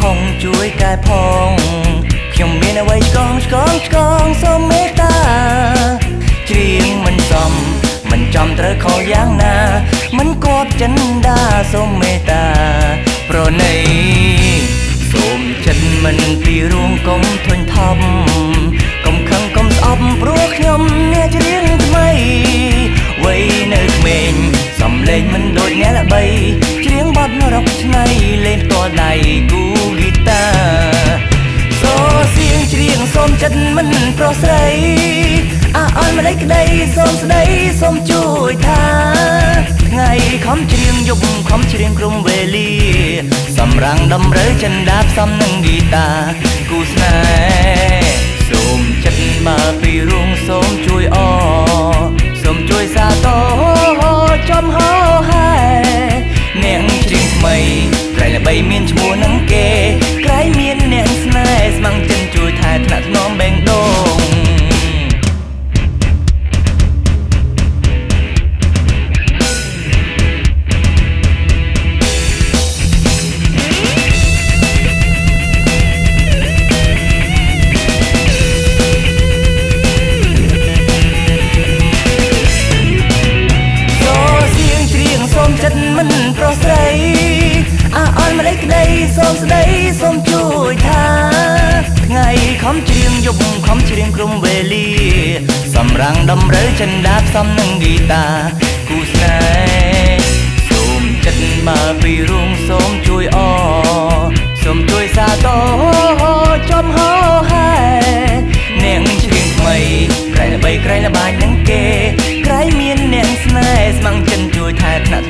ខំជួយកែផងខ្ញុំមានអ្វីឆ្កងឆ្កងឆ្កងសូមមេត្តាច្រៀងមិនសមមិនចំត្រូវខុសយ៉ាងណា មិនគប់ចិនដាសូមមេត្តា ប្រណីសូមចិត្តមិនពីរួងកុំធុញថប់កុំខឹងកុំស្អប់ព្រោះខ្ញុំអ្នកច្រៀងថ្មីវ័យនៅក្មេងសំលេងមិនដូចអ្នកល្បី ច្រៀងបទរកឆ្នៃលេងផ្ទាល់ដៃគូហ្គីតាសូសៀងច្រៀងសូមចិត្តមិនប្រុសស្រីអើអន់ម្លេចក្តីសូមស្ដីសូមជួយថាថ្ងៃខំច្រៀងយប់ខំច្រៀងក្រុមវេលាសម្រាំងតម្រូវចិនដាផ្សំនឹងហ្គីតាគូស្នេហ៍សូមចិត្តមកពីរួងសូមជួយអសូ បីមានឈ្មោះនឹងគេ សូមស្ដីសូមជួយថាថ្ងៃខំច្រៀងយប់ខំច្រៀងក្រុមវេលាសម្រាំងតម្រូវចិនដាផ្សំនឹងហ្គីតាគូស្នេហ៍សូមចិត្តបើពីរួងសូមជួយអសូមជួយសាទរចំហហែអ្នកច្រៀងថ្មីក្រៃល្បីក្រៃល្បាញនឹងគេក្រៃមានអ្នកស្នេហ៍ស្ម័គ្រចិត្តជួយថែថ្នាក់